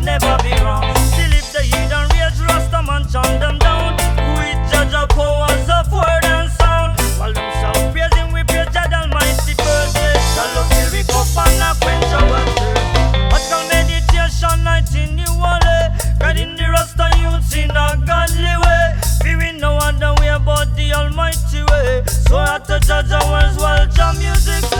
could never be wrong. Still, if the heat and rage Rastaman chant them down with judge of powers of word and sound. While loose out praising, we praise God Almighty first. The love will we go and I quench our thirst. What can meditation night in the wallet? Guiding the rust of youths in a godly way. Fearing no other way but the Almighty way. So at the judge of words, while jam music.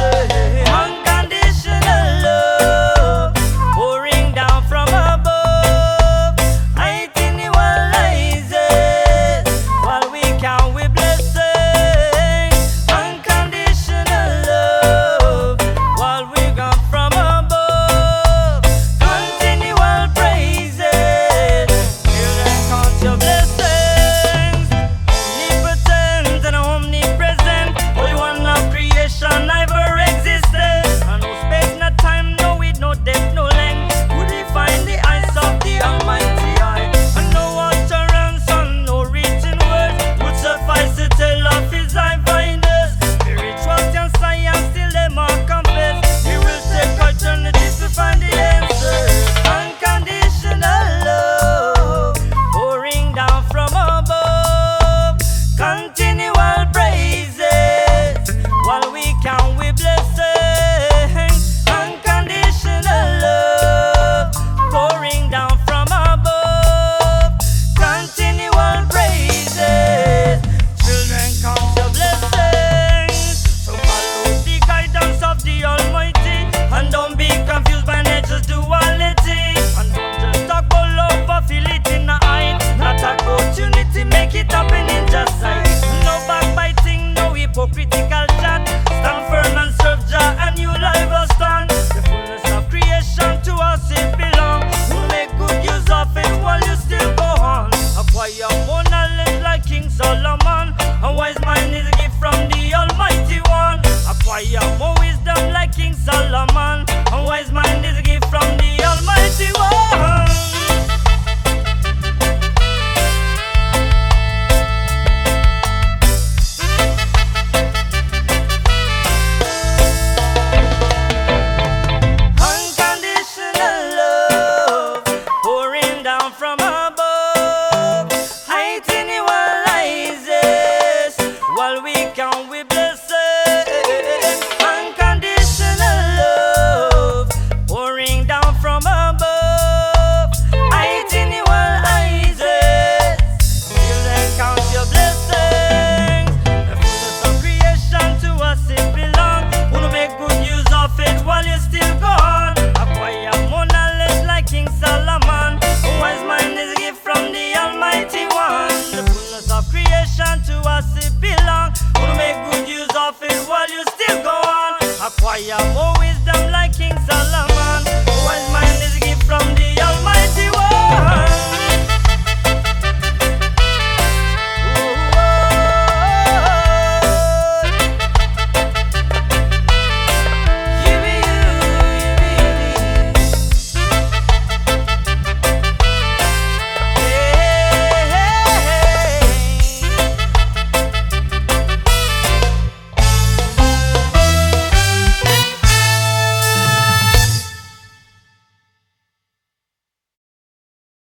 While we count with Fire boy